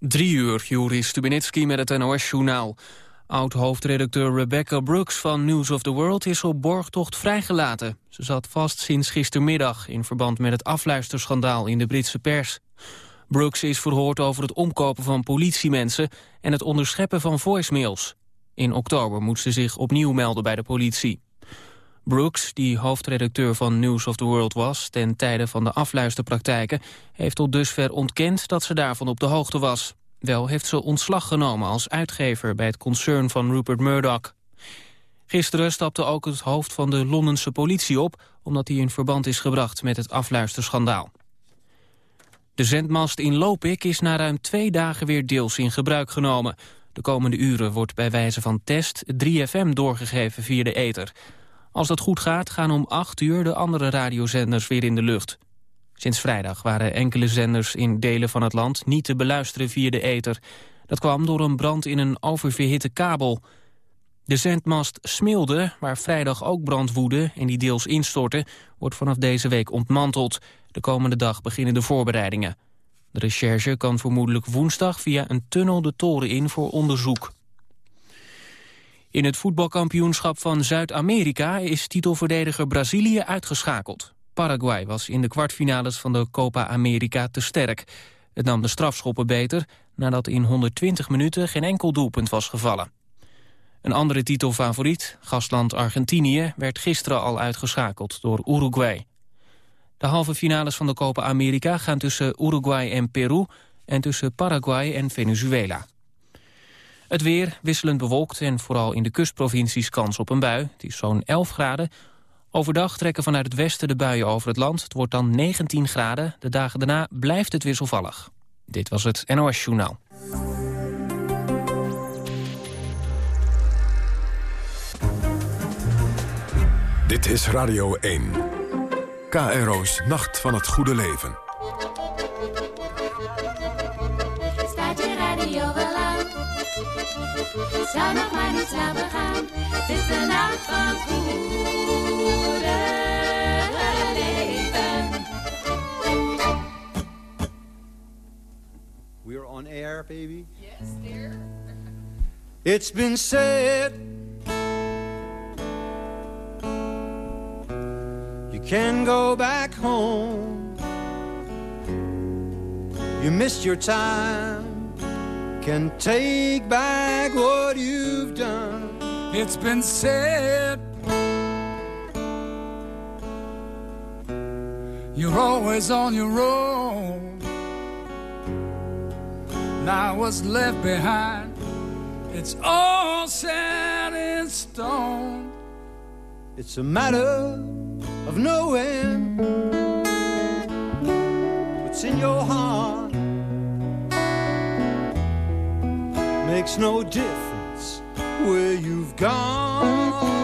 Drie uur, Juri Stubenitski met het NOS-journaal. Oud-hoofdredacteur Rebecca Brooks van News of the World is op borgtocht vrijgelaten. Ze zat vast sinds gistermiddag in verband met het afluisterschandaal in de Britse pers. Brooks is verhoord over het omkopen van politiemensen en het onderscheppen van voicemails. In oktober moet ze zich opnieuw melden bij de politie. Brooks, die hoofdredacteur van News of the World was... ten tijde van de afluisterpraktijken... heeft tot dusver ontkend dat ze daarvan op de hoogte was. Wel heeft ze ontslag genomen als uitgever... bij het concern van Rupert Murdoch. Gisteren stapte ook het hoofd van de Londense politie op... omdat hij in verband is gebracht met het afluisterschandaal. De zendmast in Lopik is na ruim twee dagen weer deels in gebruik genomen. De komende uren wordt bij wijze van test 3FM doorgegeven via de ether... Als dat goed gaat, gaan om 8 uur de andere radiozenders weer in de lucht. Sinds vrijdag waren enkele zenders in delen van het land niet te beluisteren via de ether. Dat kwam door een brand in een oververhitte kabel. De zendmast Smilde, waar vrijdag ook brand woedde en die deels instortte, wordt vanaf deze week ontmanteld. De komende dag beginnen de voorbereidingen. De recherche kan vermoedelijk woensdag via een tunnel de toren in voor onderzoek. In het voetbalkampioenschap van Zuid-Amerika is titelverdediger Brazilië uitgeschakeld. Paraguay was in de kwartfinales van de Copa America te sterk. Het nam de strafschoppen beter nadat in 120 minuten geen enkel doelpunt was gevallen. Een andere titelfavoriet, gastland Argentinië, werd gisteren al uitgeschakeld door Uruguay. De halve finales van de Copa America gaan tussen Uruguay en Peru en tussen Paraguay en Venezuela. Het weer wisselend bewolkt en vooral in de kustprovincies kans op een bui. Het is zo'n 11 graden. Overdag trekken vanuit het westen de buien over het land. Het wordt dan 19 graden. De dagen daarna blijft het wisselvallig. Dit was het NOS Journaal. Dit is Radio 1. KRO's Nacht van het Goede Leven. Zou nog maar niet slapen gaan. Het is de nacht van goede leven. We're on air, baby. Yes, dear. It's been said you can go back home. You missed your time can take back what you've done. It's been said you're always on your own. Now what's left behind, it's all set in stone. It's a matter of knowing what's in your heart. Makes no difference where you've gone.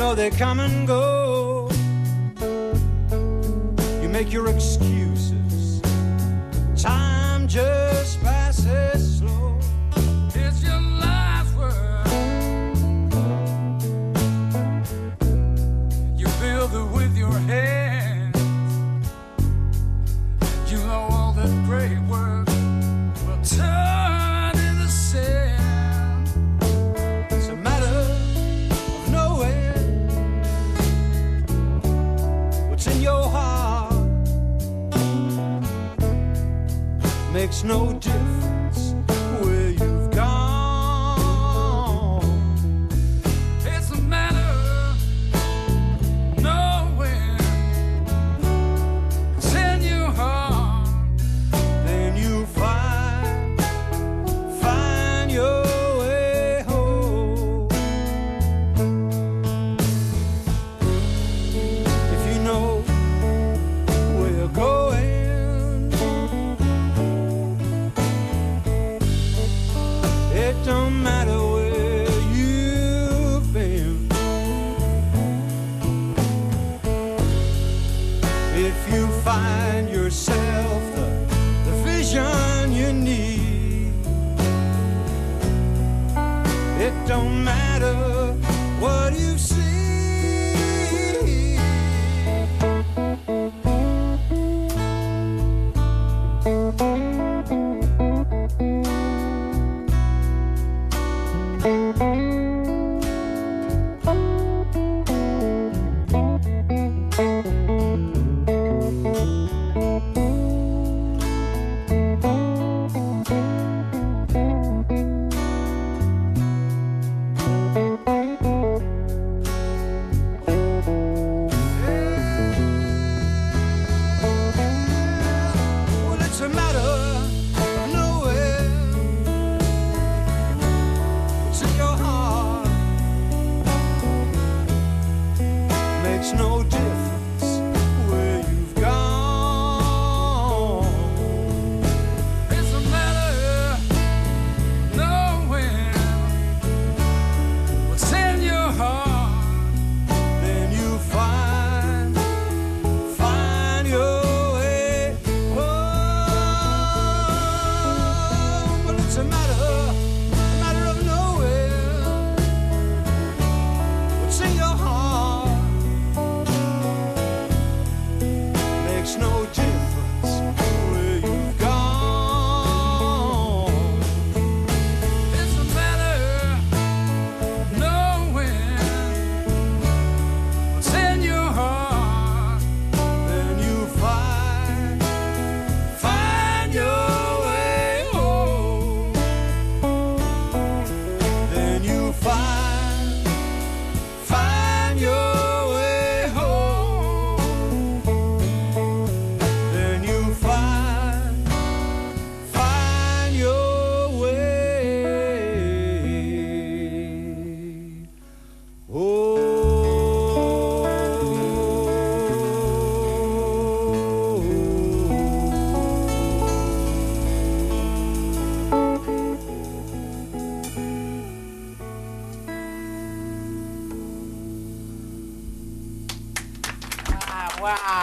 Know they come and go. You make your excuses. Time just snow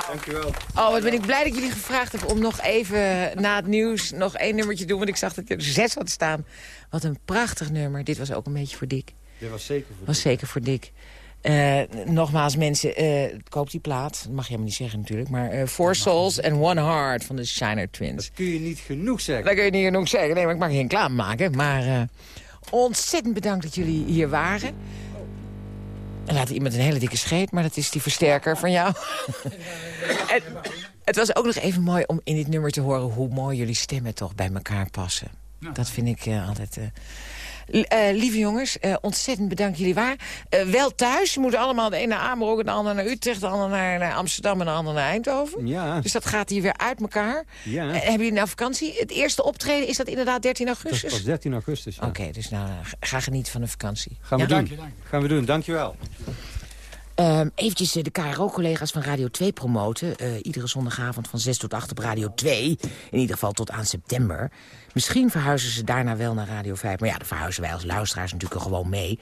Dankjewel. Oh, wat ben ik blij dat jullie gevraagd hebben om nog even na het nieuws nog één nummertje te doen. Want ik zag dat je er zes had staan. Wat een prachtig nummer. Dit was ook een beetje voor Dick. Dit was zeker voor Was zeker voor Dick. Eh, nogmaals, mensen, eh, koop die plaat. Dat mag je helemaal niet zeggen natuurlijk. Maar eh, Four Souls and One Heart van de Shiner Twins. Dat kun je niet genoeg zeggen. Dat kun je niet genoeg zeggen. Nee, maar ik mag geen klaar maken. Maar eh, ontzettend bedankt dat jullie hier waren. En laat iemand een hele dikke scheet, maar dat is die versterker van jou. en, het was ook nog even mooi om in dit nummer te horen... hoe mooi jullie stemmen toch bij elkaar passen. Dat vind ik eh, altijd... eh, Eh, lieve jongens, eh, ontzettend bedankt jullie waar. Eh, wel thuis, je moet allemaal de ene naar Amerongen, de andere naar Utrecht... de andere naar, naar Amsterdam en de andere naar Eindhoven. Ja, Dus dat gaat hier weer uit elkaar. ja. Hebben jullie nou vakantie? Het eerste optreden, is dat inderdaad 13 dat is augustus? pas 13 augustus. ja. Oké, dus nou, ga genieten van de vakantie. Gaan we Ja? doen. Gaan we doen, dankjewel. Ehm eventjes eh, de KRO-collega's van Radio 2 promoten. Eh, iedere zondagavond van 6 tot 8 op Radio 2. In ieder geval tot aan september. Misschien verhuizen ze daarna wel naar Radio 5. Maar ja, dan verhuizen wij als luisteraars natuurlijk gewoon mee.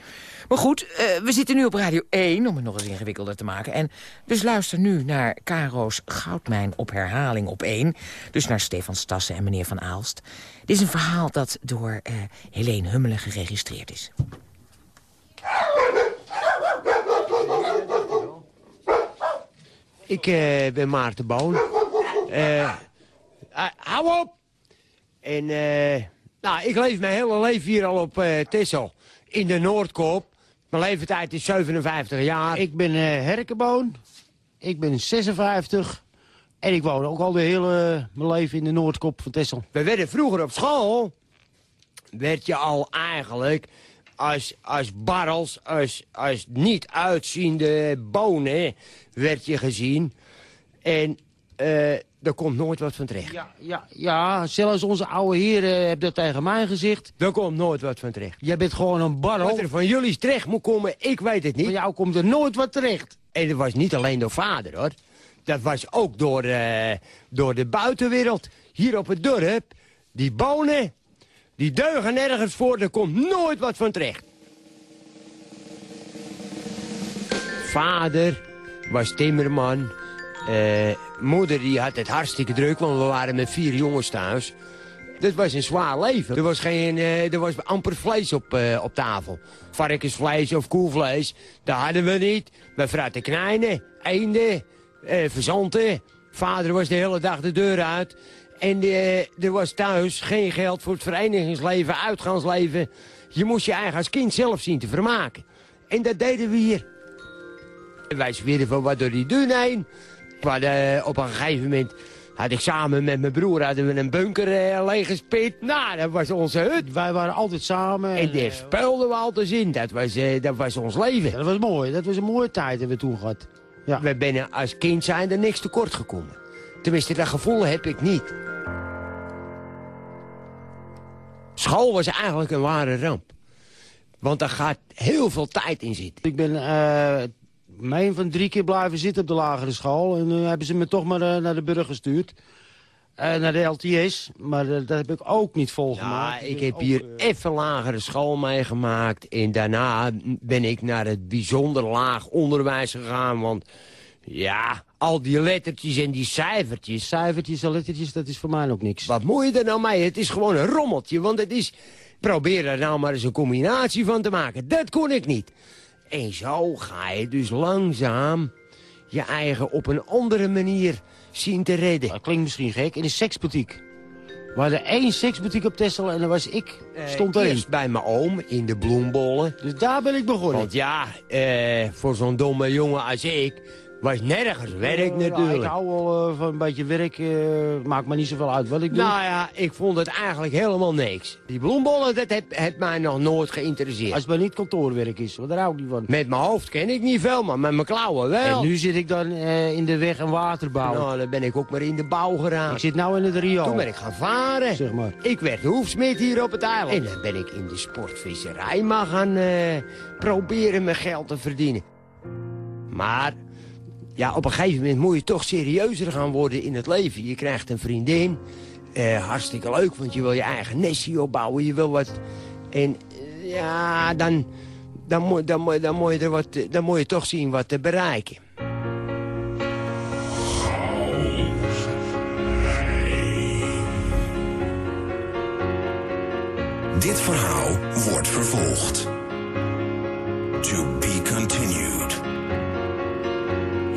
Maar goed, eh, we zitten nu op Radio 1, om het nog eens ingewikkelder te maken. En dus luister nu naar Karo's Goudmijn op herhaling op 1. Dus naar Stefan Stassen en meneer Van Aalst. Dit is een verhaal dat door eh Helene Hummelen geregistreerd is. Ik eh, ben Maarten Boon. Ah, hou op! En nou, ik leef mijn hele leven hier al op Tessel. In de Noordkoop. Mijn leeftijd is 57 jaar. Ik ben Herkenboon. Ik ben 56. En ik woon ook al de hele mijn leven in de Noordkop van Texel. We werden vroeger op school... werd je al eigenlijk als, als barrels, als, als niet uitziende bonen... werd je gezien. En eh er komt nooit wat van terecht. Ja, ja, ja, zelfs onze oude heren hebben dat tegen mij gezegd. Er komt nooit wat van terecht. Jij bent gewoon een barrel. Wat er van jullie terecht moet komen, ik weet het niet. Van jou komt er nooit wat terecht. En dat was niet alleen door vader, hoor. Dat was ook door, eh, door de buitenwereld. Hier op het dorp, die bonen, die deugen nergens voor. Er komt nooit wat van terecht. Vader was timmerman. Eh, moeder die had het hartstikke druk, want we waren met vier jongens thuis. Dat was een zwaar leven. Er was, geen, eh, er was amper vlees op, eh, op tafel. Varkensvlees of koelvlees, dat hadden we niet. We fratten knijnen, eenden, verzanten. Vader was de hele dag de deur uit. En eh, er was thuis geen geld voor het verenigingsleven, uitgaansleven. Je moest je eigen als kind zelf zien te vermaken. En dat deden we hier. En wij van wat door die dun heen. Hadden, eh, op een gegeven moment had ik samen met mijn broer hadden we een bunker eh, leeggespit. Nou, dat was onze hut. Wij waren altijd samen. En daar speelden we altijd in. Dat was, dat was ons leven. Ja, dat was mooi. Dat was een mooie tijd hebben we toen gehad. Ja. We zijn als kind zijn er niks tekort gekomen. Tenminste, dat gevoel heb ik niet. School was eigenlijk een ware ramp. Want daar gaat heel veel tijd in zitten. Ik ben eh meen van drie keer blijven zitten op de lagere school. En nu hebben ze me toch maar eh, naar de burger gestuurd. Eh, naar de LTS. Maar eh, dat heb ik ook niet Ja, volgemaakt. ik ben heb hier eh, even lagere school meegemaakt. En daarna ben ik naar het bijzonder laag onderwijs gegaan. Want ja, al die lettertjes en die cijfertjes. Cijfertjes en lettertjes, dat is voor mij ook niks. Wat moet je er nou mee? Het is gewoon een rommeltje. Want het is... Probeer er nou maar eens een combinatie van te maken. Dat kon ik niet. En zo ga je dus langzaam je eigen op een andere manier zien te redden. Dat klinkt misschien gek. In een seksboutique. We hadden één seksboutique op Texel en dan was ik, stond Eh, erin. Eerst bij mijn oom in de bloembollen. Dus daar ben ik begonnen. Want ja, eh, voor zo'n domme jongen als ik... was nergens werk Ja, ik natuurlijk. hou wel eh, van een beetje werk. eh, maakt me niet zoveel uit wat ik doe. Nou ja, ik vond het eigenlijk helemaal niks. Die bloembollen, dat heeft, heeft mij nog nooit geïnteresseerd. Als het maar niet kantoorwerk is, want daar hou ik niet van. Met mijn hoofd ken ik niet veel, maar met mijn klauwen wel. En nu zit ik dan eh, in de weg- en waterbouw. Nou, dan ben ik ook maar in de bouw ik geraakt. zit nou in het riool. Toen ben ik gaan varen. Zeg maar. Ik werd hoefsmid hier op het eiland. En dan ben ik in de sportvisserij maar gaan proberen mijn geld te verdienen. Maar ja, op een gegeven moment moet je toch serieuzer gaan worden in het leven. Je krijgt een vriendin. Eh, hartstikke leuk, want je wil je eigen nestje opbouwen. Je wil wat... En eh, ja, dan, dan, moet, dan, moet- dan, moet je er wat, dan moet je toch zien wat te bereiken. Dit verhaal wordt vervolgd.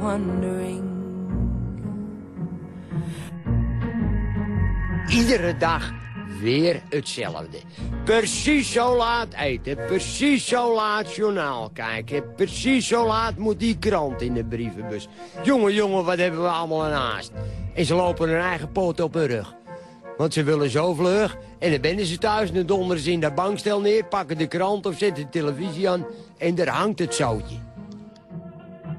wondering. Iedere dag weer hetzelfde. Precies zo laat eten, precies zo laat journaal kijken... precies zo laat moet die krant in de brievenbus. Jongen, jongen, wat hebben we allemaal een haast. En ze lopen hun eigen poot op hun rug. Want ze willen zo vlug. En dan binnen ze thuis, dan donderen ze in dat bankstel neer... pakken de krant of zetten de televisie aan... en daar hangt het zoutje.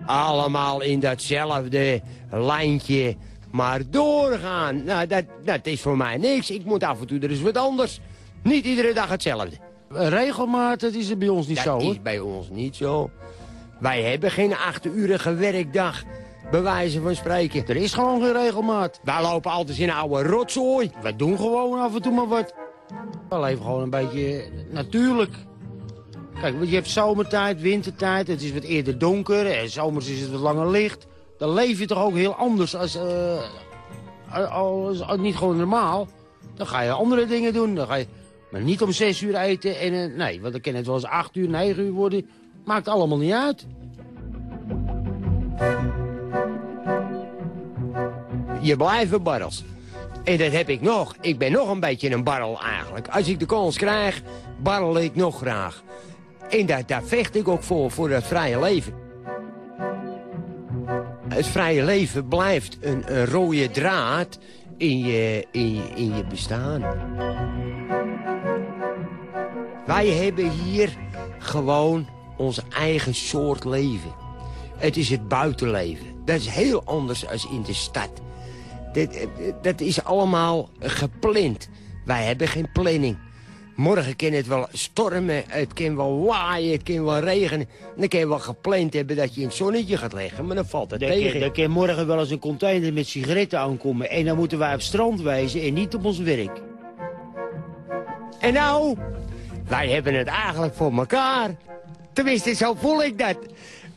Allemaal in datzelfde lijntje. Maar doorgaan, nou, dat, dat is voor mij niks. Ik moet af en toe er eens wat anders. Niet iedere dag hetzelfde. Regelmaat, dat is er bij ons niet dat zo, hoor. is bij ons niet zo. Wij hebben geen achturige werkdag, bij wijze van spreken. Er is gewoon geen regelmaat. Wij lopen altijd in oude rotzooi. Wij doen gewoon af en toe maar wat. We leven gewoon een beetje natuurlijk. Kijk, je hebt zomertijd, wintertijd, het is wat eerder donker... en zomers is het wat langer licht. Dan leef je toch ook heel anders als, eh, als, niet gewoon normaal. Dan ga je andere dingen doen. Dan ga je, maar niet om zes uur eten. En, eh, nee, want dan kan het wel eens acht uur, negen uur worden. Maakt allemaal niet uit. Je blijven barrels. En dat heb ik nog. Ik ben nog een beetje een barrel eigenlijk. Als ik de kans krijg, barrel ik nog graag. En daar, daar vecht ik ook voor, voor dat vrije leven. Het vrije leven blijft een, rode draad in je, in, je, in je bestaan. Wij hebben hier gewoon ons eigen soort leven. Het is het buitenleven. Dat is heel anders dan in de stad. Dat, dat is allemaal gepland. Wij hebben geen planning. Morgen kan het wel stormen, het kan wel waaien, het kan wel regenen. Dan kan je wel gepland hebben dat je in het zonnetje gaat liggen, maar dan valt het tegen. dan kan morgen wel eens een container met sigaretten aankomen. En dan moeten wij op het strand wijzen en niet op ons werk. En nou, wij hebben het eigenlijk voor elkaar. Tenminste, zo voel ik dat.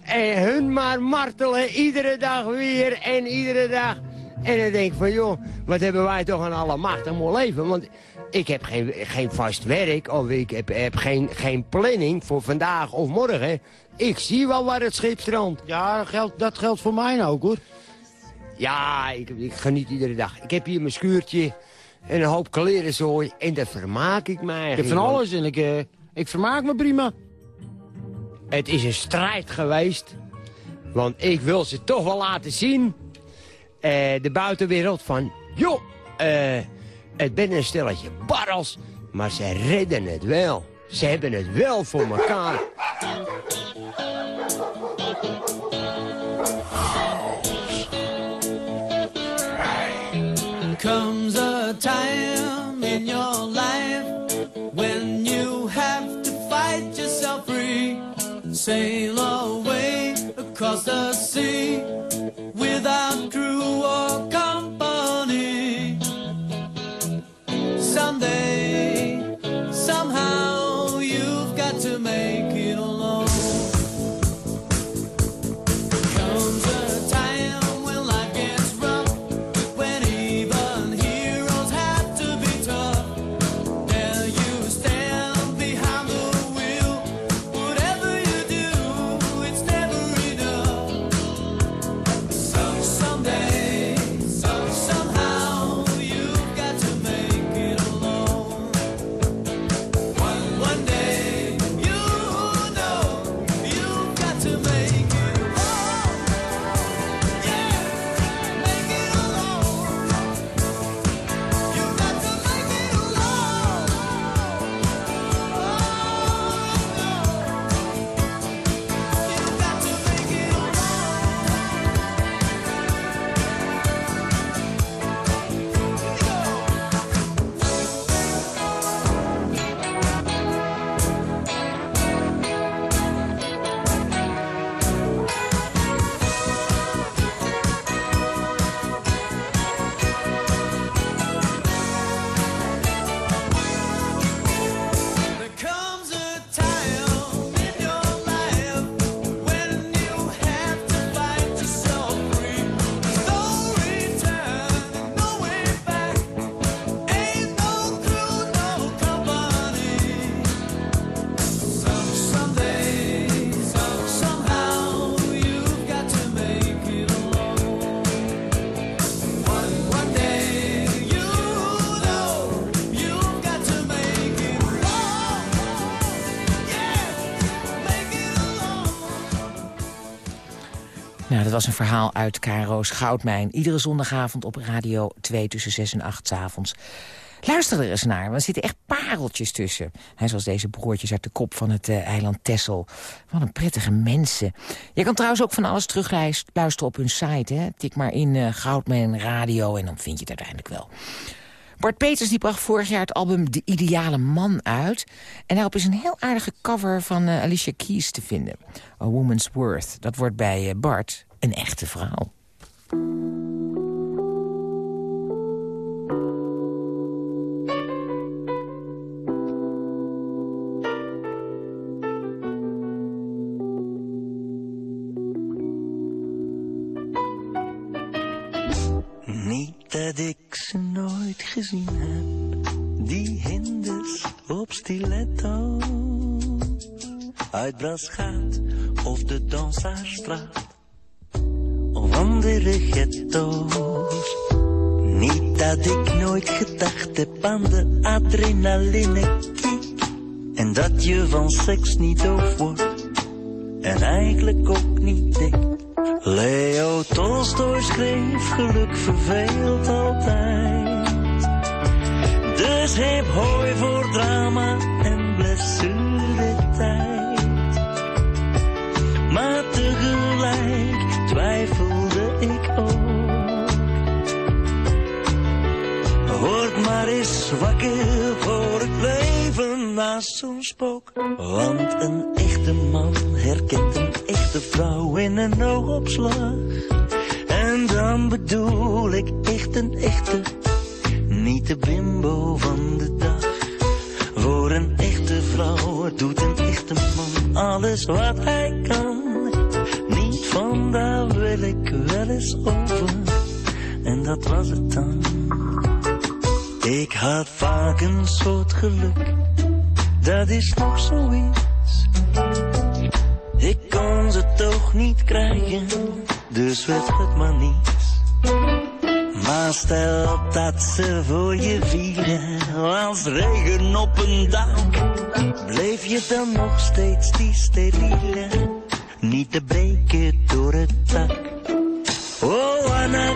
En hun maar martelen, iedere dag weer en iedere dag. En dan denk ik van, joh, wat hebben wij toch een allemachtig mooi leven. Want ik heb geen, geen vast werk of ik heb, heb geen, geen planning voor vandaag of morgen. Ik zie wel waar het schip strandt. Ja, dat geldt, dat geldt voor mij ook, hoor. Ja, ik, ik geniet iedere dag. Ik heb hier mijn schuurtje en een hoop klerenzooi. En daar vermaak ik mij Ik heb van alles en ik, eh, ik vermaak me prima. Het is een strijd geweest. Want ik wil ze toch wel laten zien. eh, de buitenwereld van... joh, eh, het ben een stelletje barrels. Maar ze redden het wel. Ze hebben het wel voor elkaar. comes a time in your life when you have to fight yourself free, sail away across the sea without crew or company. Someday, somehow, you've got to make dat was een verhaal uit Caro's Goudmijn. Iedere zondagavond op Radio 2 tussen 6 en 8 's avonds. Luister er eens naar, want er zitten echt pareltjes tussen. Hij zoals deze broertjes uit de kop van het eh, eiland Texel. Wat een prettige mensen. Je kan trouwens ook van alles terugluisteren op hun site. Hè? Tik maar in eh Goudmijn Radio en dan vind je het uiteindelijk wel. Bart Peters die bracht vorig jaar het album De Ideale Man uit. En daarop is een heel aardige cover van eh, Alicia Keys te vinden. A Woman's Worth. Dat wordt bij Bart een echte vrouw. Niet dat ik ze nooit gezien heb, die hinders op stiletto. Uit Brasgaat of de Dansaarsstraat, of andere ghetto's. Niet dat ik nooit gedacht heb aan de adrenaline. En dat je van seks niet doof wordt, en eigenlijk ook niet dik. Leo Tolstoy schreef geluk verveelt altijd. Dus heb hooi voor drama maar eens wakker voor het leven naast zo'n spook. Want een echte man herkent een echte vrouw in een oogopslag. En dan bedoel ik echt een echte, niet de bimbo van de dag. Voor een echte vrouw doet een echte man alles wat hij kan. Niet van daar wil ik wel eens over. En dat was het dan. Ik had vaak een soort geluk. Dat is nog zoiets. Ik kon ze toch niet krijgen. Dus werd het maar niets. Maar stel dat ze voor je vieren als regen op een dak. Bleef je dan nog steeds die steriele, niet te breken door het dak. Oh, Anna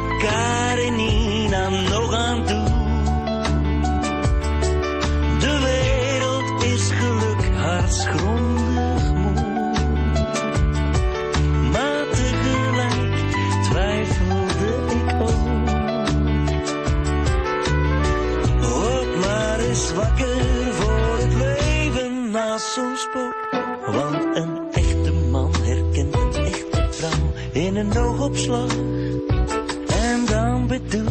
een oogopslag. En dan bedoel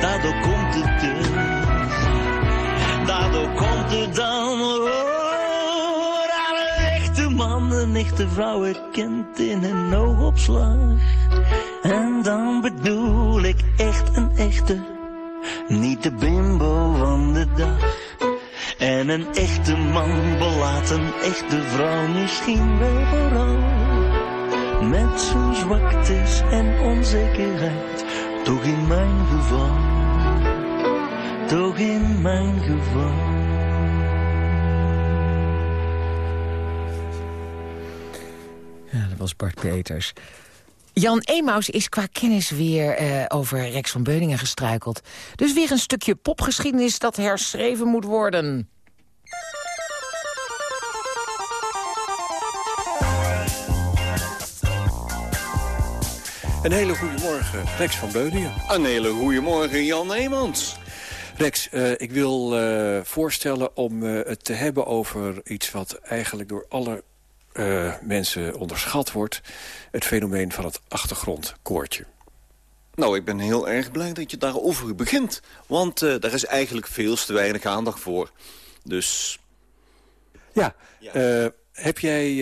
Daardoor komt het dus, daardoor komt het dan. Oh, een echte man een echte vrouw herkent in een oogopslag. En dan bedoel ik echt een echte niet de bimbo van de dag. En een echte man belaat een echte vrouw misschien wel vooral. Met zijn zwaktes en onzekerheid, toch in mijn geval. Toch in mijn geval. Ja, dat was Bart Peters. Jan Emaus is qua kennis weer eh, over Rex van Beuningen gestruikeld. Dus weer een stukje popgeschiedenis dat herschreven moet worden. Een hele goede morgen, Rex van Beuningen. Een hele goede morgen, Jan Neemans. Rex, eh, ik wil eh, voorstellen om eh, het te hebben over iets wat eigenlijk door alle mensen onderschat wordt. Het fenomeen van het achtergrondkoortje. Nou, ik ben heel erg blij dat je daarover begint. Want daar is eigenlijk veel te weinig aandacht voor. Dus Ja, eh, heb jij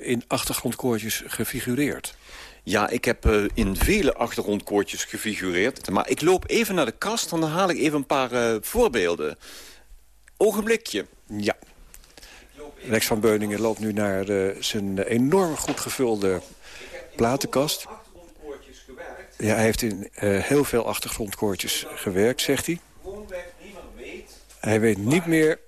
in achtergrondkoortjes gefigureerd? Ja, ik heb eh, in vele achtergrondkoortjes gefigureerd. Maar ik loop even naar de kast dan haal ik even een paar eh, voorbeelden. Ogenblikje. Ja. Rex van Beuningen loopt nu naar eh, zijn enorm goed gevulde platenkast. Ja, hij heeft in heel veel achtergrondkoortjes gewerkt, zegt hij. Hij weet niet meer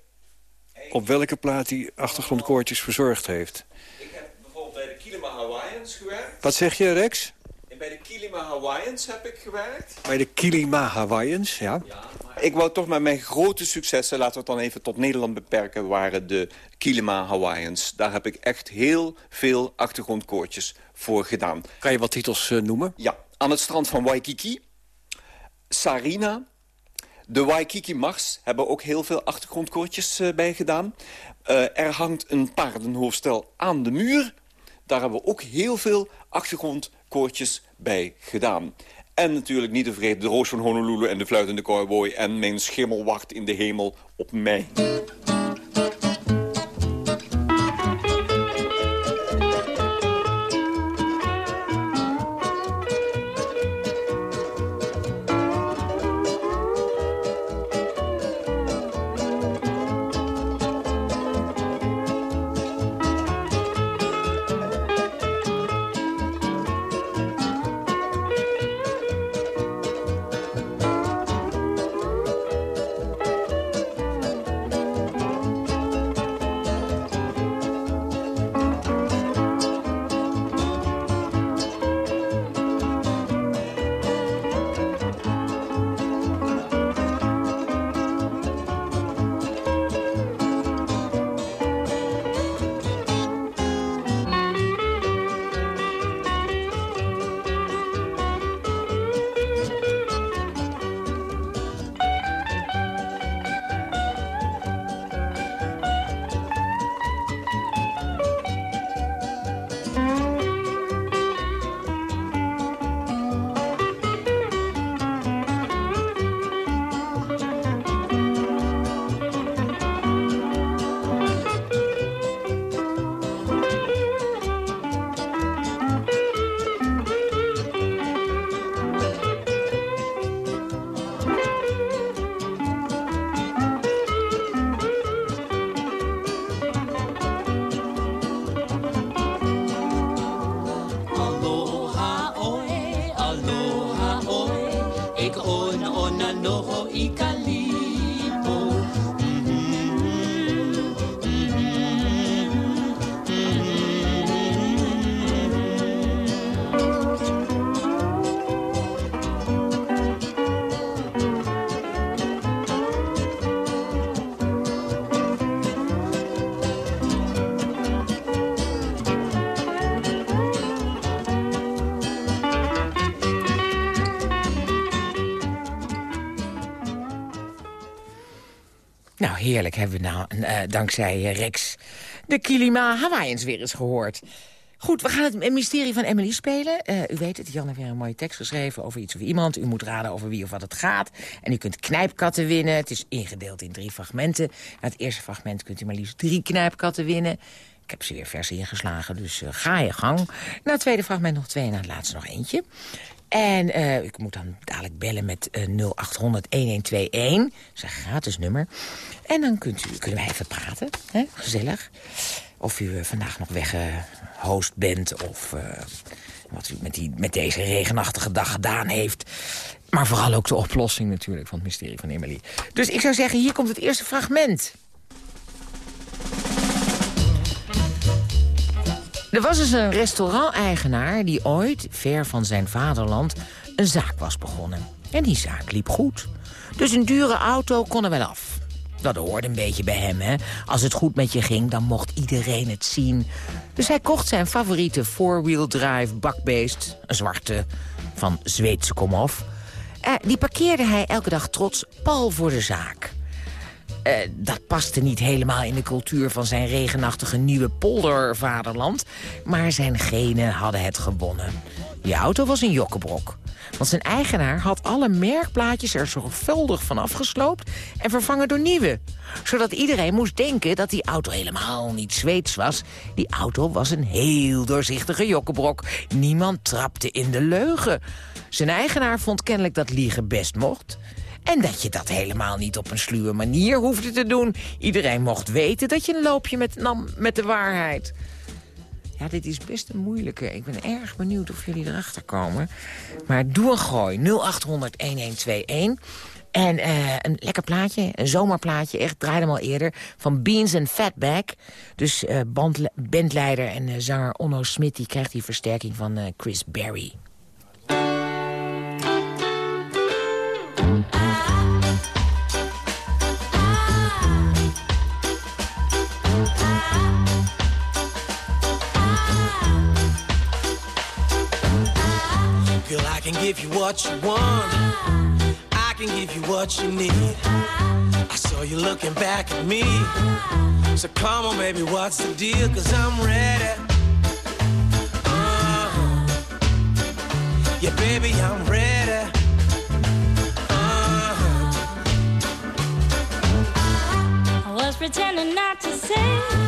op welke plaat hij achtergrondkoortjes verzorgd heeft heb bijvoorbeeld bij de Kilima Hawaiians gewerkt. Wat zeg je, Rex? En bij de Kilima Hawaiians heb ik gewerkt. Bij de Kilima Hawaiians, ja. Ik wou toch met mijn grote successen, laten we het dan even tot Nederland beperken... waren de Kilima Hawaiians. Daar heb ik echt heel veel achtergrondkoortjes voor gedaan. Kan je wat titels eh, noemen? Ja, aan het strand van Waikiki. Sarina. De Waikiki Mars hebben ook heel veel achtergrondkoortjes eh, bij gedaan. Eh, er hangt een paardenhoofdstel aan de muur. Daar hebben we ook heel veel achtergrondkoortjes bij gedaan. En natuurlijk niet te vergeten de Roos van Honolulu en de Fluitende Cowboy... en mijn schimmel wacht in de hemel op mij. Heerlijk hebben we nou, eh, dankzij eh, Rex de Kilima Hawaiians weer eens gehoord. Goed, we gaan het mysterie van Emily spelen. Eh, u weet het, Jan heeft weer een mooie tekst geschreven over iets of iemand. U moet raden over wie of wat het gaat. En u kunt knijpkatten winnen. Het is ingedeeld in drie fragmenten. Na het eerste fragment kunt u maar liefst drie knijpkatten winnen. Ik heb ze weer vers ingeslagen, dus ga je gang. Na het tweede fragment nog twee en na het laatste nog eentje. En uh, ik moet dan dadelijk bellen met uh, 0800-1121. Dat is een gratis nummer. En dan kunt u, kunnen wij even praten. Hè? Gezellig. Of u uh, vandaag nog weggehost bent. Of wat u met, die, met deze regenachtige dag gedaan heeft. Maar vooral ook de oplossing natuurlijk van het mysterie van Emily. Dus ik zou zeggen, hier komt het eerste fragment. Er was dus een restaurant-eigenaar die ooit, ver van zijn vaderland, een zaak was begonnen. En die zaak liep goed. Dus een dure auto kon er wel af. Dat hoorde een beetje bij hem, hè. Als het goed met je ging, dan mocht iedereen het zien. Dus hij kocht zijn favoriete four-wheel drive bakbeest, een zwarte van Zweedse komaf. Eh, die parkeerde hij elke dag trots pal voor de zaak. Uh, dat paste niet helemaal in de cultuur van zijn regenachtige nieuwe poldervaderland. Maar zijn genen hadden het gewonnen. Die auto was een jokkebrok. Want zijn eigenaar had alle merkplaatjes er zorgvuldig van afgesloopt... en vervangen door nieuwe. Zodat iedereen moest denken dat die auto helemaal niet Zweeds was. Die auto was een heel doorzichtige jokkebrok. Niemand trapte in de leugen. Zijn eigenaar vond kennelijk dat liegen best mocht... En dat je dat helemaal niet op een sluwe manier hoefde te doen. Iedereen mocht weten dat je een loopje met, nam met de waarheid. Ja, dit is best een moeilijke. Ik ben erg benieuwd of jullie erachter komen. Maar doe een gooi. 0800-1121. En uh, een lekker plaatje, een zomerplaatje, echt draaide hem al eerder... van Beans and Fatback. Dus band, bandleider en uh, zanger Onno Smit... die krijgt die versterking van Chris Berry. I can give you what you want. I can give you what you need. I saw you looking back at me. So come on, baby, what's the deal? Cause I'm ready. Uh, yeah, baby, I'm ready. Uh, I was pretending not to see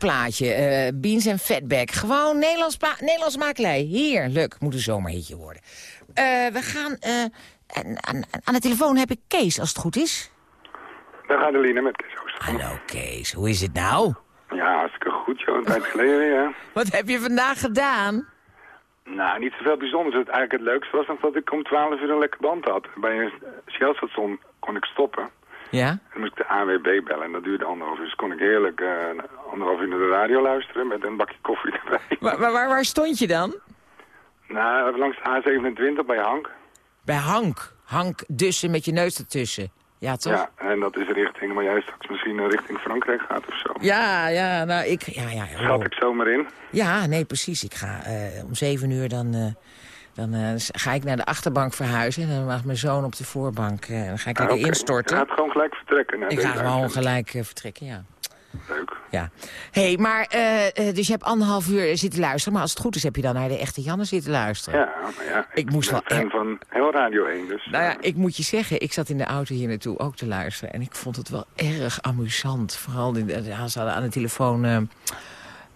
Heerlijk plaatje. eh, beans en fatback. Gewoon Nederlands, Nederlands makelij. Heerlijk. Moet een zomerhitje worden. Eh, we gaan... eh, aan, aan, aan de telefoon heb ik Kees, als het goed is. Daar gaat Adeline met Kees Ooster. Hallo Kees, hoe is het nou? Ja, hartstikke goed, joh. Een tijd geleden weer, hè. Wat heb je vandaag gedaan? Nou, niet zoveel bijzonders. Het, eigenlijk het leukste was nog dat ik om 12 uur een lekker band had. Bij een Shell-station kon ik stoppen. Ja? Dan moest ik de AWB bellen en dat duurde anderhalf uur. Dus kon ik heerlijk eh, anderhalf uur naar de radio luisteren met een bakje koffie erbij. Waar, waar, waar- waar stond je dan? Nou, langs de A27 bij Hank. Bij Hank. Hank Dussen met je neus ertussen. Ja, toch? Ja, en dat is richting, maar jij straks misschien eh, richting Frankrijk gaat of zo. Ja, ja, nou, ik... Ja, ja, Schat ik zomaar in. Ja, nee, precies. Ik ga eh, om zeven uur dan, dan eh, ga ik naar de achterbank verhuizen. En dan mag mijn zoon op de voorbank. eh, dan ga ik Ah, lekker instorten. Je gaat gewoon gelijk vertrekken. ik ga gewoon gelijk eh, vertrekken, ja. Leuk. Ja. hey, maar dus je hebt anderhalf uur zitten luisteren. Maar als het goed is, heb je dan naar de echte Janne zitten luisteren. Ja, maar ja, Ik moest wel fan van heel Radio 1, dus... Nou ja, ik moet je zeggen, ik zat in de auto hier naartoe ook te luisteren. En ik vond het wel erg amusant. Vooral, hadden aan de telefoon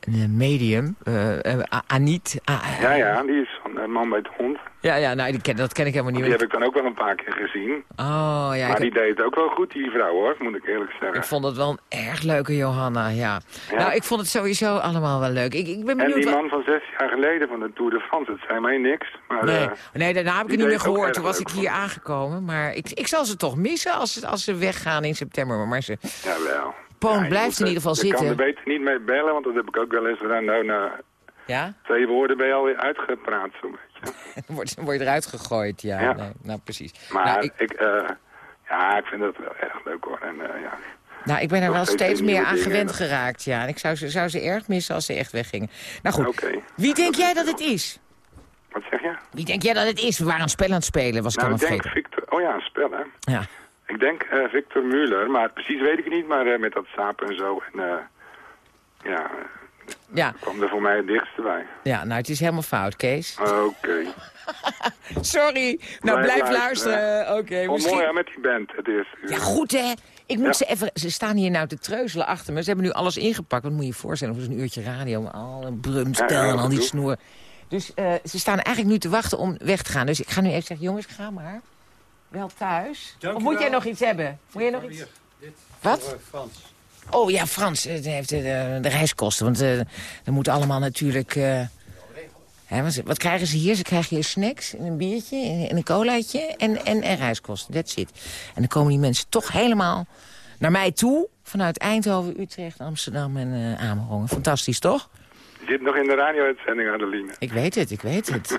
een eh, medium, eh eh, A- Aniet. A- Ja, ja, die is van de man bij het hond. ja, ja nou, die ken, dat ken ik helemaal niet. Die heb ik dan ook wel een paar keer gezien. Oh, ja. maar die deed het ook wel goed, die vrouw hoor, moet ik eerlijk zeggen. ik vond het wel een erg leuke Johanna, ja. Nou, ik vond het sowieso allemaal wel leuk. Ik, ik ben en benieuwd... die wat- man van zes jaar geleden van de Tour de France, het zei mij niks. Maar, Nee, nee, daarna heb ik die het niet meer gehoord. Toen was ik hier aangekomen. Maar ik, ik zal ze toch missen als, ze- als ze weggaan in september. Maar ze, Jawel. Poon Ja, blijft moet, in ieder geval Je kan zitten. er beter niet mee bellen, want dat heb ik ook wel eens gedaan. Nou, na Ja? twee woorden ben je alweer uitgepraat, zo'n beetje. Word, word je eruit gegooid, ja. Ja. Nee, nou, precies. Maar nou, ik, ik, eh, ja, ik vind dat wel erg leuk hoor. En, eh, ja. nou, ik ben er nog wel steeds meer aan dingen. gewend geraakt, ja. En ik zou ze, zou ze erg missen als ze echt weggingen. Nou goed, wie denk jij dat het is? Wat zeg je? Wie denk jij dat het is? We waren een spel aan het spelen, was ik nou, ik denk vergeten. Victor... Oh ja, een spel hè. Ja. Ik denk eh, Victor Muller, maar precies weet ik het niet. Maar eh, met dat sapen en zo. En, eh, ja, Ja, kwam er voor mij het dichtste bij. ja, nou, het is helemaal fout, Kees. Oké. Sorry. Nou, blijf luisteren. Oké, oh, misschien... mooi hè, met die band. Het is, Ja, goed hè. Ik moet Ja. ze even... Ze staan hier nou te treuzelen achter me. Ze hebben nu alles ingepakt. Wat moet je je voorstellen? Voor zo'n uurtje radio. Al een brumstel Ja, ja, en al die doe. snoer. Dus ze staan eigenlijk nu te wachten om weg te gaan. Dus ik ga nu even zeggen, jongens, ga maar. Wel thuis. Of moet jij nog iets hebben? Moet jij nog iets... Wat? Frans. Oh ja, Frans. eh, die heeft de, de, reiskosten. Want eh er moet allemaal natuurlijk... eh, hè, wat, wat krijgen ze hier? Ze krijgen hier snacks, en een biertje en, en een colaatje en, en, en reiskosten. That's it. En dan komen die mensen toch helemaal naar mij toe. Vanuit Eindhoven, Utrecht, Amsterdam en eh Amerongen. Fantastisch, toch? Je zit nog in de radio-uitzending, Adeline. Ik weet het, ik weet het.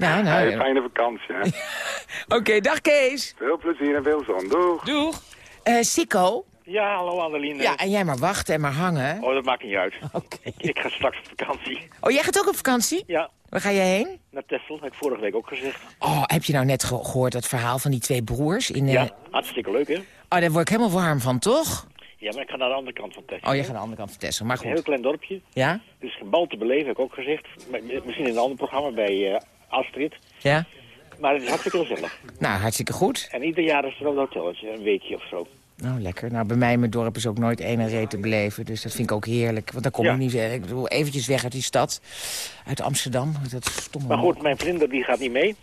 nou, Ja, nou. fijne vakantie, hè. Oké, dag Kees. Veel plezier en veel zon. Doeg. Doeg. Eh Sikko. Ja, hallo Adeline. Ja, en jij maar wachten en maar hangen. Oh, dat maakt niet uit. Ik, ik ga straks op vakantie. Oh, jij gaat ook op vakantie? Ja, Waar ga jij heen? naar Texel, heb ik vorige week ook gezegd. Oh, heb je nou net ge- gehoord dat verhaal van die twee broers? In, eh, Ja, hartstikke leuk hè? Oh, daar word ik helemaal warm van, toch? Ja, maar ik ga naar de andere kant van Texel. Oh, je gaat aan de andere kant van Texel, maar Een heel goed. klein dorpje. Ja? Dus geen bal te beleven, heb ik ook gezegd. Misschien in een ander programma bij eh, Astrid. Ja? Maar het is hartstikke gezellig. Nou, hartstikke goed. En ieder jaar is er ook een hotelletje, een weekje of zo. Nou, lekker. Nou, bij mij in mijn dorp is ook nooit één reet te beleven. Dus dat vind ik ook heerlijk. Want dan kom Ja. ik niet... eh, Ik bedoel, eventjes weg uit die stad. Uit Amsterdam. Dat stomme... Maar goed, mijn vlinder die gaat niet mee.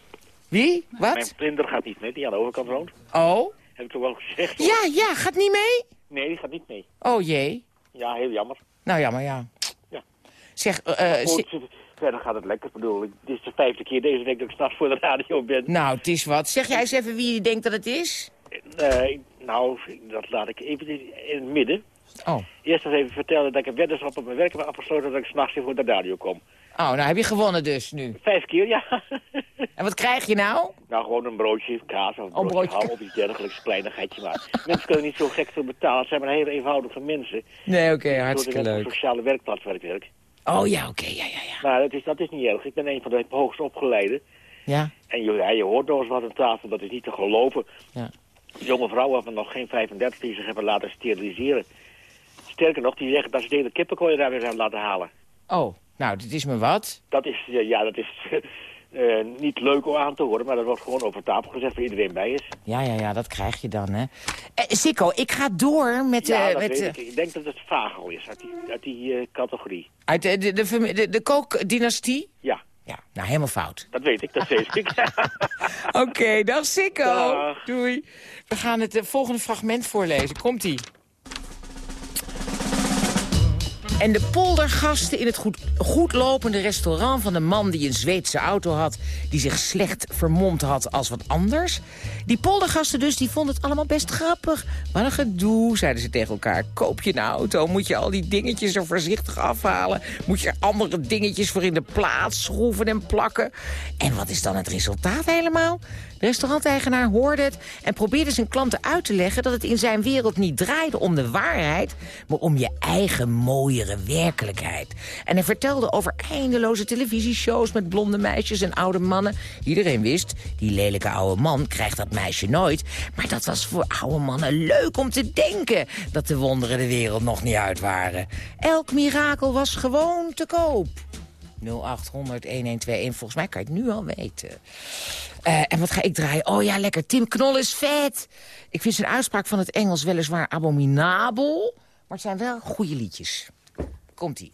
Wie? Wat? Mijn vlinder gaat niet mee, die aan de overkant woont. Oh? Heb ik toch wel gezegd? hoor. Ja, ja, gaat niet mee? Nee, die gaat niet mee. Oh jee. Ja, heel jammer. Nou, jammer, ja. Ja. Zeg, eh, zi- verder gaat het lekker. Ik bedoel, dit is de vijfde keer deze week dat ik s'nachts voor de radio ben. nou, het is wat. Zeg jij eens even wie je denkt dat het is? Eh, nou, dat laat ik even in het midden. Oh. Eerst eens even vertellen dat ik een weddenschap op mijn werk heb afgesloten dat ik s'nachts weer voor de radio kom. Oh, nou heb je gewonnen dus nu. Vijf keer, ja. En wat krijg je nou? Nou, gewoon een broodje kaas of een Oh, broodje, broodje ham of iets dergelijks, kleinigheidje maar. mensen kunnen niet zo gek veel betalen. Het zijn maar hele eenvoudige mensen. Nee, oké, Door hartstikke leuk. sociale werkplaats waar ik werk. Oh ja, oké, ja, ja, ja. Maar dat is, dat is niet erg. Ik ben een van de hoogst opgeleide. Ja, En je, ja, je hoort nog eens wat aan tafel, dat is niet te geloven. ja. Jonge vrouwen van nog geen 35 die zich hebben laten steriliseren. Sterker nog, die zeggen dat ze de hele kippenkooi daar weer hebben laten halen. Oh, nou, dit is me wat. Dat is, ja, ja, dat is eh, niet leuk om aan te horen, maar dat wordt gewoon over tafel gezet waar iedereen bij is. Ja, ja, ja, dat krijg je dan, hè. Eh, Sikko, ik ga door met... ja, eh, dat met weet eh, ik. Ik denk dat het vagel is, uit die, uit die eh, categorie. uit de, de, de, fami- de, de kookdynastie? Ja, Ja, nou, helemaal fout. dat weet ik, dat weet ik. Oké, dag Sikko. Dag. Doei. We gaan het volgende fragment voorlezen. Komt-ie. En de poldergasten in het goed, goedlopende restaurant van de man die een Zweedse auto had... die zich slecht vermomd had als wat anders. Die poldergasten dus, die vonden het allemaal best grappig. Wat een gedoe, zeiden ze tegen elkaar. Koop je een auto, moet je al die dingetjes er voorzichtig afhalen... moet je er andere dingetjes voor in de plaats schroeven en plakken. En wat is dan het resultaat helemaal? De restauranteigenaar hoorde het en probeerde zijn klanten uit te leggen... dat het in zijn wereld niet draaide om de waarheid... maar om je eigen mooiere werkelijkheid. En hij vertelde over eindeloze televisieshows... met blonde meisjes en oude mannen. Iedereen wist, die lelijke oude man krijgt dat meisje nooit. Maar dat was voor oude mannen leuk om te denken... dat de wonderen de wereld nog niet uit waren. Elk mirakel was gewoon te koop. 0800 1121. Volgens mij kan je het nu al weten. Eh, en wat ga ik draaien? Oh ja, lekker. Tim Knol is vet. Ik vind zijn uitspraak van het Engels weliswaar abominabel. Maar het zijn wel goede liedjes. Komt-ie.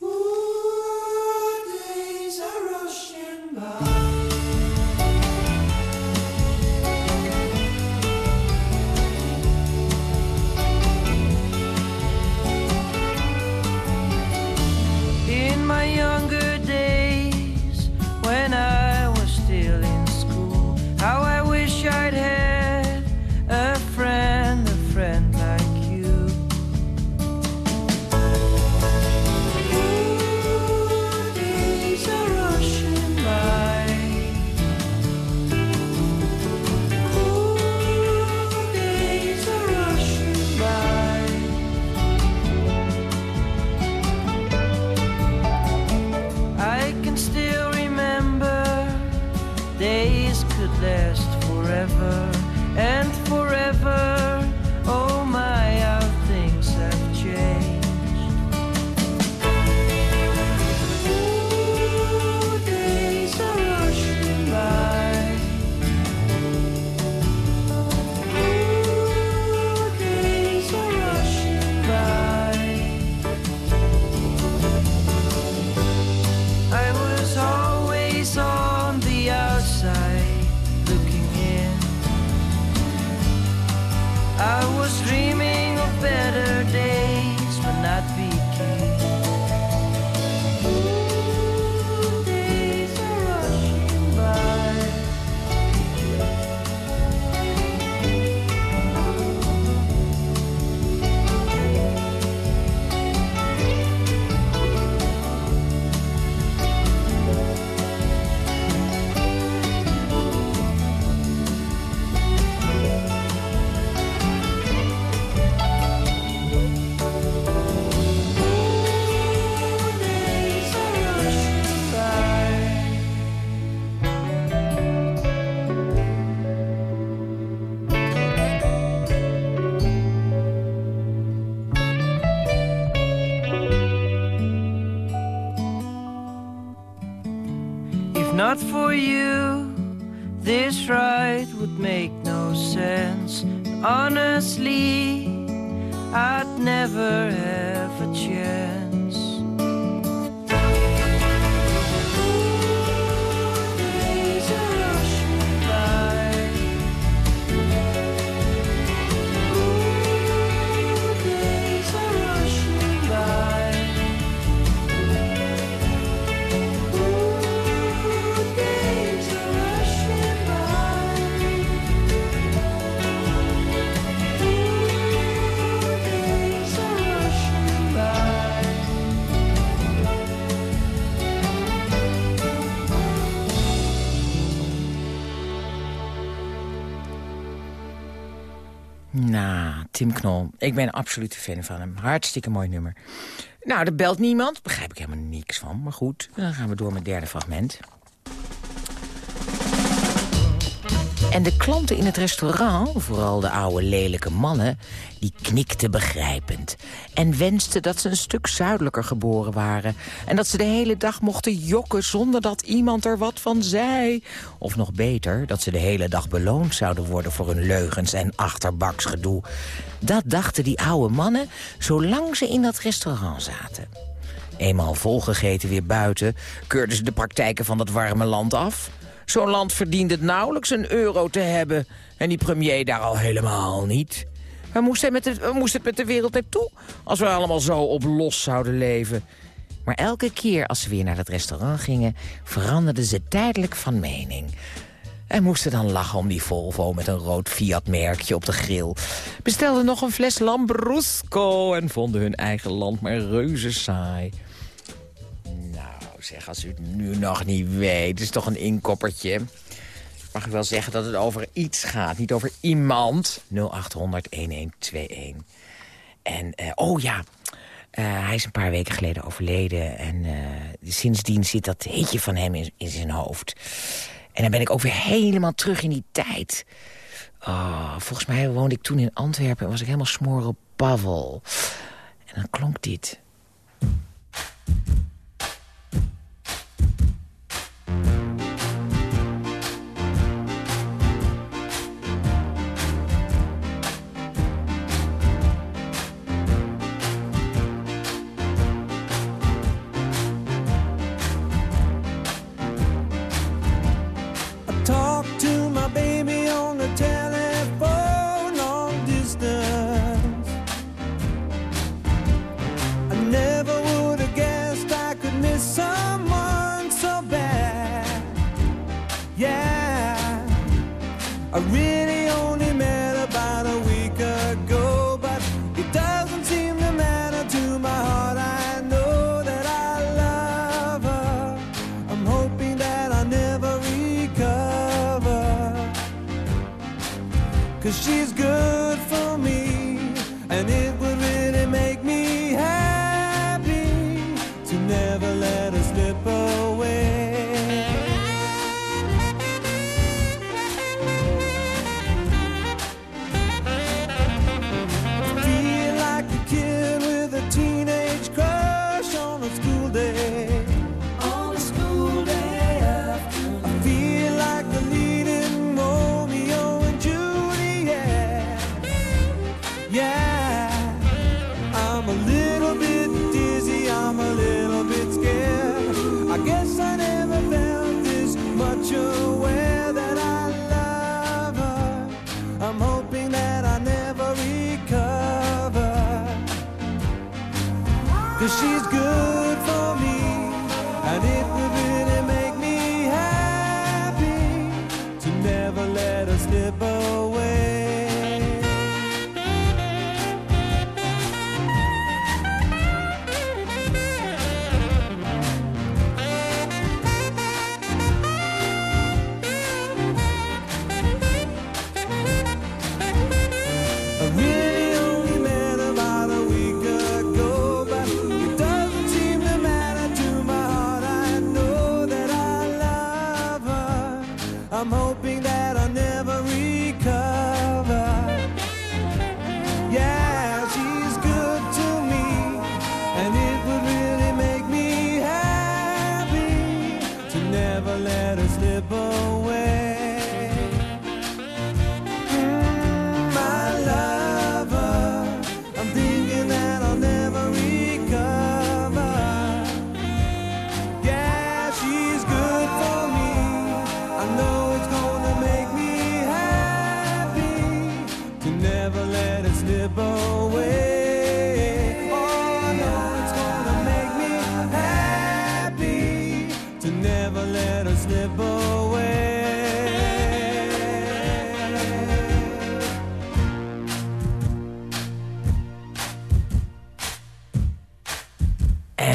Not for you, this ride would make no sense. Honestly, I'd never have a chance. Nou, Tim Knol. Ik ben een absolute fan van hem. Hartstikke mooi nummer. Nou, er belt niemand. Begrijp ik helemaal niks van. Maar goed, dan gaan we door met het derde fragment. En de klanten in het restaurant, vooral de oude lelijke mannen... die knikten begrijpend en wensten dat ze een stuk zuidelijker geboren waren... en dat ze de hele dag mochten jokken zonder dat iemand er wat van zei. Of nog beter, dat ze de hele dag beloond zouden worden... voor hun leugens en achterbaksgedoe. Dat dachten die oude mannen zolang ze in dat restaurant zaten. Eenmaal volgegeten weer buiten, keurden ze de praktijken van dat warme land af... Zo'n land verdient het nauwelijks een euro te hebben. En die premier daar al helemaal niet. Waar moest, met moest het met de wereld naartoe? Als we allemaal zo op los zouden leven. Maar elke keer als ze weer naar het restaurant gingen... veranderden ze tijdelijk van mening. En moesten dan lachen om die Volvo met een rood Fiat-merkje op de grill. Bestelden nog een fles Lambrusco... en vonden hun eigen land maar reuze saai zeg, als u het nu nog niet weet. Het is toch een inkoppertje. Mag ik wel zeggen dat het over iets gaat, niet over iemand. 0800-1121. En, uh, oh ja, uh, hij is een paar weken geleden overleden. En uh, sindsdien zit dat hitje van hem in, in, zijn hoofd. En dan ben ik ook weer helemaal terug in die tijd. Oh, volgens mij woonde ik toen in Antwerpen en was ik helemaal smoren op Pavel. En dan klonk dit. Thank you.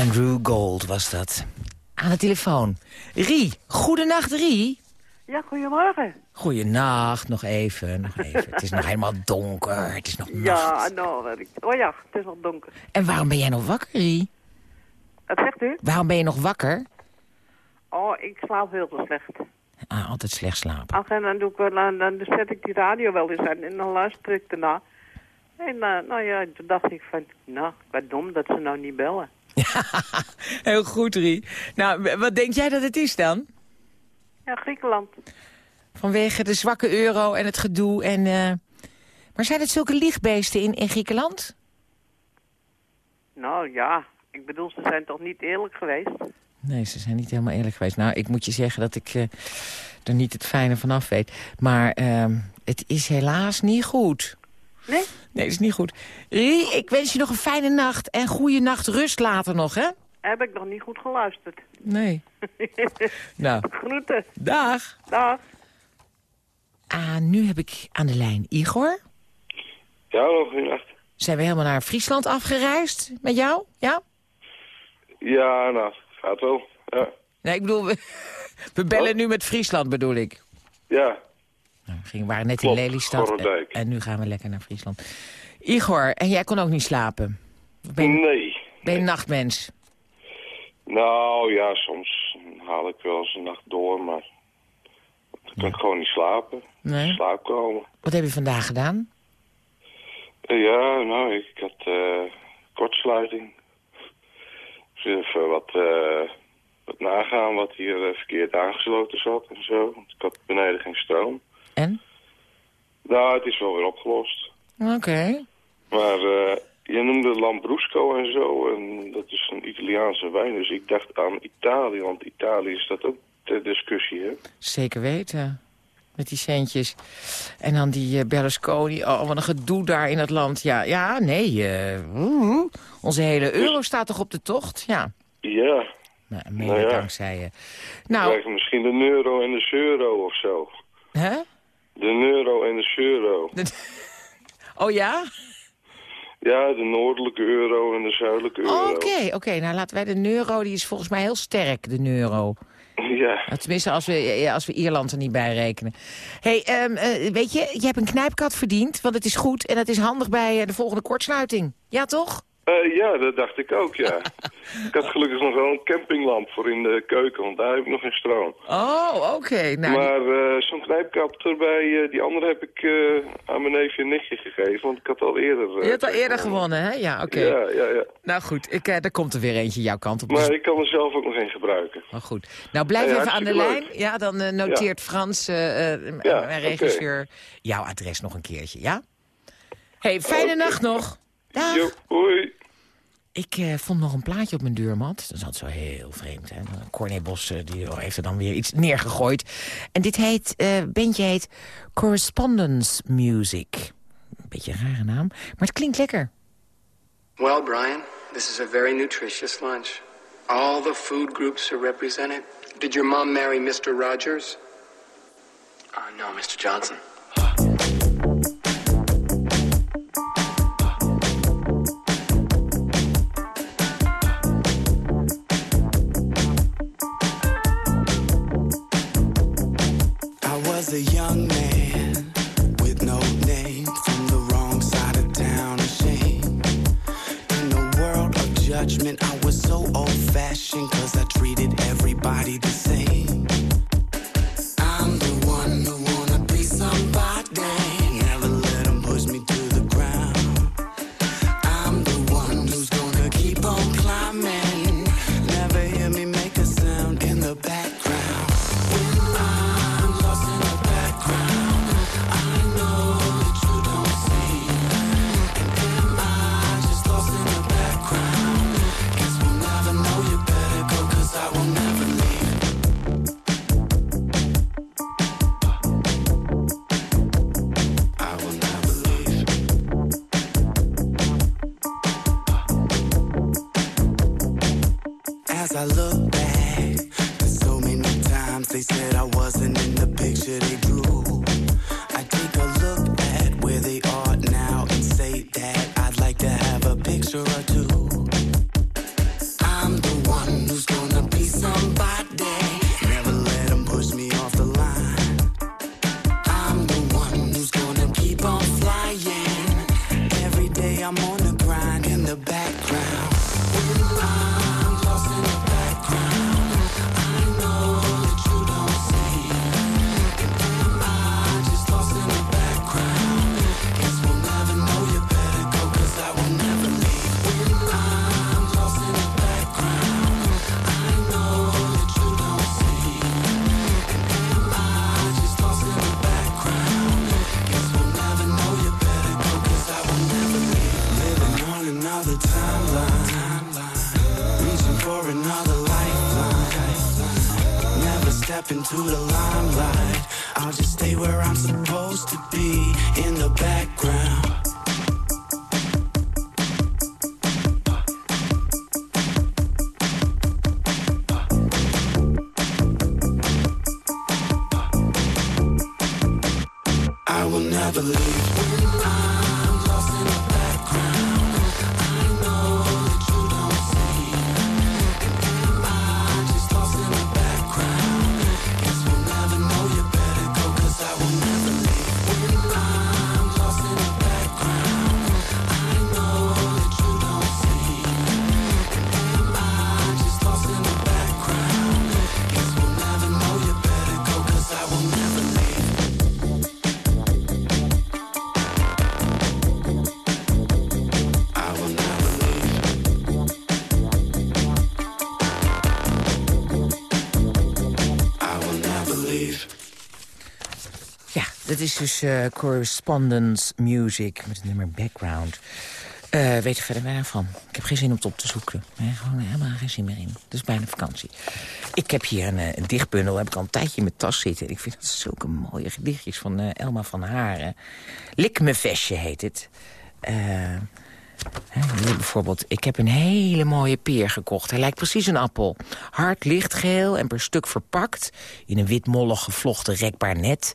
Andrew Gold was dat. Aan de telefoon. Rie, goedenacht Rie. Ja, goedemorgen. Goeienacht, nog even, nog even. het is nog helemaal donker, het is nog nacht. Ja, nou, oh ja, het is nog donker. En waarom ben jij nog wakker, Rie? Wat zegt u? Waarom ben je nog wakker? Oh, ik slaap heel slecht. Ah, altijd slecht slapen. Ach, en dan, doe ik dan, dan zet ik die radio wel eens aan en dan luister ik ernaar. En eh, nou ja, toen dacht ik van, nou, wat dom dat ze nou niet bellen. Heel goed, Rie. Nou, wat denk jij dat het is dan? Ja, Griekenland. Vanwege de zwakke euro en het gedoe en... eh, Maar zijn het zulke liegbeesten in, in Griekenland? Nou ja, ik bedoel, ze zijn toch niet eerlijk geweest? Nee, ze zijn niet helemaal eerlijk geweest. Nou, ik moet je zeggen dat ik eh, er niet het fijne vanaf weet. Maar ehm, het is helaas niet goed. Nee? Nee, het is niet goed. Rie, ik wens je nog een fijne nacht en goede nacht rust later nog, hè? Heb ik nog niet goed geluisterd. Nee. Nou, Groeten. dag. Dag. Ah, nu heb ik aan de lijn Igor. Ja, hallo, goedenacht. Zijn we helemaal naar Friesland afgereisd met jou? Ja? Ja, nou, gaat wel. Ja. Nee, ik bedoel, we, we bellen nu met Friesland, bedoel ik. Ja. Nou, we waren net Klopt, in Lelystad en, nu gaan we lekker naar Friesland. Igor, en jij kon ook niet slapen? Ben, Nee. ben je een nachtmens? Nou ja, soms haal ik wel eens een nacht door, maar dan kan ik gewoon niet slapen. Nee? Slaap komen. Wat heb je vandaag gedaan? Eh, Ja, nou, ik had eh, kortsluiting. Dus even wat, eh, wat nagaan wat hier verkeerd aangesloten zat en zo. Want ik had beneden geen stroom. En? Nou, het is wel weer opgelost. Oké. Maar eh, je noemde Lambrusco en zo, en dat is een Italiaanse wijn. Dus ik dacht aan Italië, want Italië staat ook ter discussie, hè? Zeker weten. Met die centjes. En dan die eh, Berlusconi. Oh, wat een gedoe daar in het land. Ja, ja nee. oeh, onze hele euro staat toch op de tocht? Ja. Ja. Nou, mede Nou ja. dankzij je. Nou, Krijgen misschien de euro en de euro of zo. hè? De euro en de euro. Oh ja? Ja, de noordelijke euro en de zuidelijke euro. Oké, oké. Nou, laten wij de euro, die is volgens mij heel sterk, de euro. Ja. Tenminste, als we, ja, als we Ierland er niet bij rekenen. hey, ehm, eh, weet je, je hebt een knijpkat verdiend, want het is goed en het is handig bij eh, de volgende kortsluiting. Ja, toch? Eh, ja, dat dacht ik ook, ja. ik had gelukkig nog wel een campinglamp voor in de keuken, want daar heb ik nog geen stroom. Oh, oké. Nou, maar eh, zo'n knijpkap erbij, eh, die andere heb ik aan mijn neefje en nichtje gegeven, want ik had al eerder... je hebt al eerder gewonnen, hè? Ja, oké. Ja, ja, ja. Nou goed, ik, er komt er weer eentje jouw kant op. Maar Dus- ik kan er zelf ook nog één gebruiken. Oh, goed. Nou, blijf even aan de lijn. Ja, dan noteert Frans, mijn regisseur, jouw adres nog een keertje, ja? hey, fijne nacht nog. Dag. Jo, hoi. Ik eh, vond nog een plaatje op mijn deurmat. Dat is altijd zo heel vreemd. Hè? Corné Bos eh, die heeft er dan weer iets neergegooid. En dit heet, eh bandje heet Correspondence Music. Een beetje een rare naam, maar het klinkt lekker. Well, Brian, this is a very nutritious lunch. All the food groups are represented. Did your mom marry Mr. Rogers? Uh, no, Mr. Johnson. Into the limelight. I'll just stay where I'm supposed to be in the background. Is dus correspondence music met het nummer background. Eh weet er verder weinig van. Ik heb geen zin om het op te zoeken. Nee, gewoon helemaal geen zin meer in. Het is bijna vakantie. Ik heb hier een, eh, dichtbundel, heb ik al een tijdje in mijn tas zitten. Ik vind dat zulke mooie gedichtjes van eh, Elma van Haren. Lik me vestje heet het. Eh, bijvoorbeeld, ik heb een hele mooie peer gekocht. Hij lijkt precies een appel. Hard lichtgeel en per stuk verpakt. In een wit mollig gevlochten rekbaar net.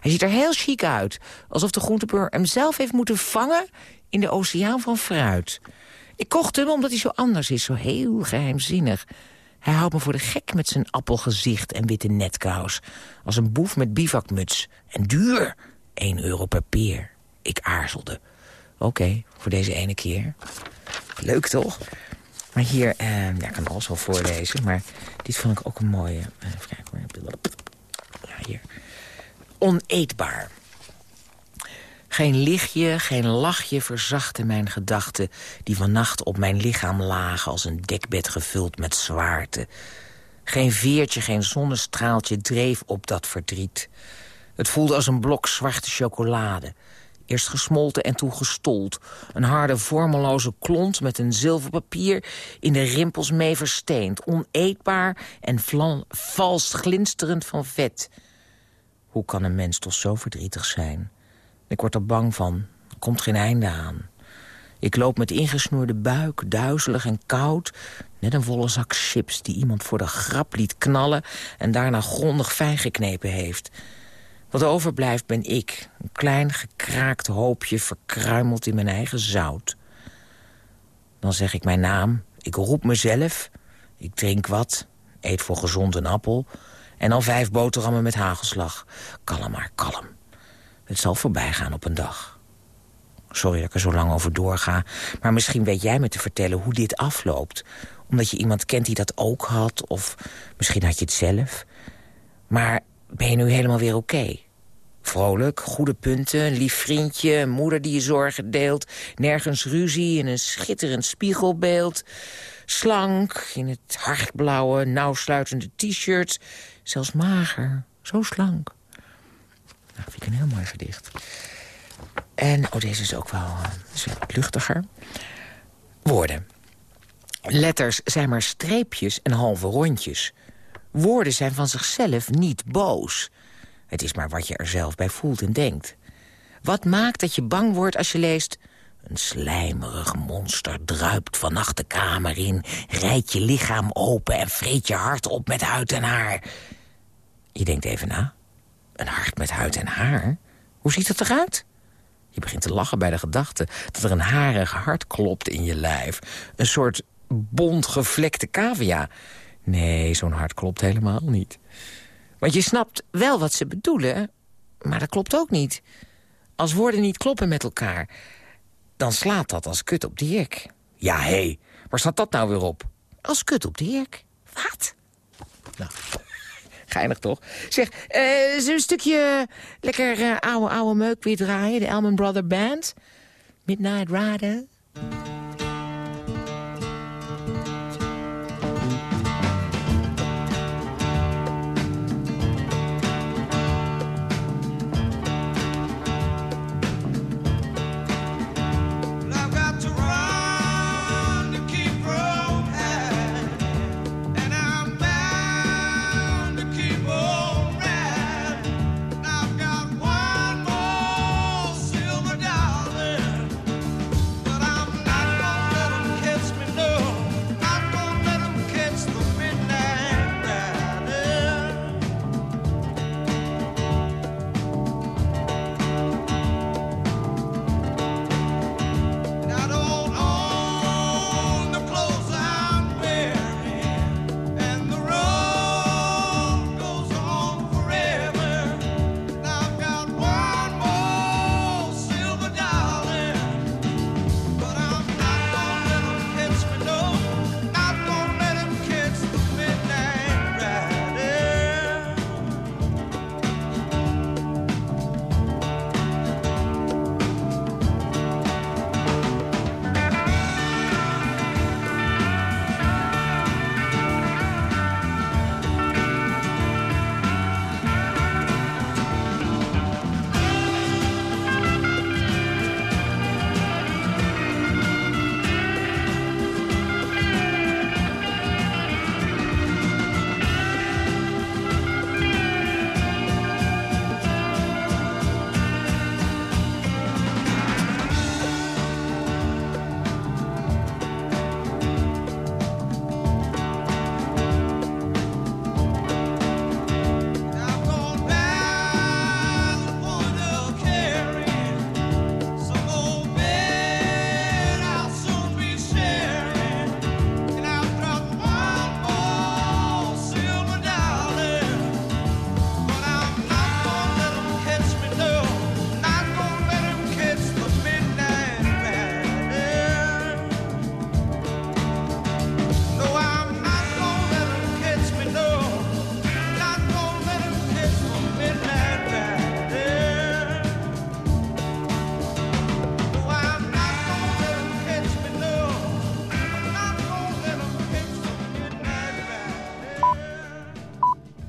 Hij ziet er heel chic uit. Alsof de groenteboer hem zelf heeft moeten vangen in de oceaan van fruit. Ik kocht hem omdat hij zo anders is, zo heel geheimzinnig. Hij houdt me voor de gek met zijn appelgezicht en witte netkous. Als een boef met bivakmuts. En duur. 1 euro per peer. Ik aarzelde. Oké, voor deze ene keer. Leuk toch? Maar hier, eh, ja, ik kan alles wel voorlezen, maar dit vond ik ook een mooie. Eh, Even kijken. Ja, hier. Oneetbaar. Geen lichtje, geen lachje verzachtte mijn gedachten... die vannacht op mijn lichaam lagen als een dekbed gevuld met zwaarte. Geen veertje, geen zonnestraaltje dreef op dat verdriet. Het voelde als een blok zwarte chocolade. Eerst gesmolten en toen gestold. Een harde, vormeloze klont met een zilverpapier... in de rimpels mee versteend. Oneetbaar en vals glinsterend van vet. Hoe kan een mens toch zo verdrietig zijn? Ik word er bang van. Er komt geen einde aan. Ik loop met ingesnoerde buik, duizelig en koud... net een volle zak chips die iemand voor de grap liet knallen... en daarna grondig fijn geknepen heeft. Wat overblijft ben ik, een klein gekraakt hoopje... verkruimeld in mijn eigen zout. Dan zeg ik mijn naam, ik roep mezelf... ik drink wat, eet voor gezond een appel... en dan vijf boterhammen met hagelslag. Kalm maar, kalm. Het zal voorbij gaan op een dag. Sorry dat ik er zo lang over doorga, maar misschien weet jij me te vertellen hoe dit afloopt. Omdat je iemand kent die dat ook had, of misschien had je het zelf. Maar ben je nu helemaal weer oké? Vrolijk, goede punten, een lief vriendje, een moeder die je zorgen deelt... nergens ruzie in een schitterend spiegelbeeld... slank in het hardblauwe, nauwsluitende t-shirt... zelfs mager, zo slank. Nou, vind ik een heel mooi gedicht. En, oh, deze is ook wel, is wat luchtiger. Woorden. Letters zijn maar streepjes en halve rondjes. Woorden zijn van zichzelf niet boos. Het is maar wat je er zelf bij voelt en denkt. Wat maakt dat je bang wordt als je leest... Een slijmerig monster druipt vannacht de kamer in... rijdt je lichaam open en vreet je hart op met huid en haar. Je denkt even na. Een hart met huid en haar? Hoe ziet het eruit? Je begint te lachen bij de gedachte dat er een harig hart klopt in je lijf. Een soort bont gevlekte cavia. Nee, zo'n hart klopt helemaal niet. Want je snapt wel wat ze bedoelen, maar dat klopt ook niet. Als woorden niet kloppen met elkaar, dan slaat dat als kut op Dirk. Ja, hé, hey, waar staat dat nou weer op? Als kut op Dirk. Wat? Nou, geinig toch? Zeg, eh zullen we een stukje lekker eh, oude, oude meuk weer draaien? De Elman Brother Band? Midnight Riders?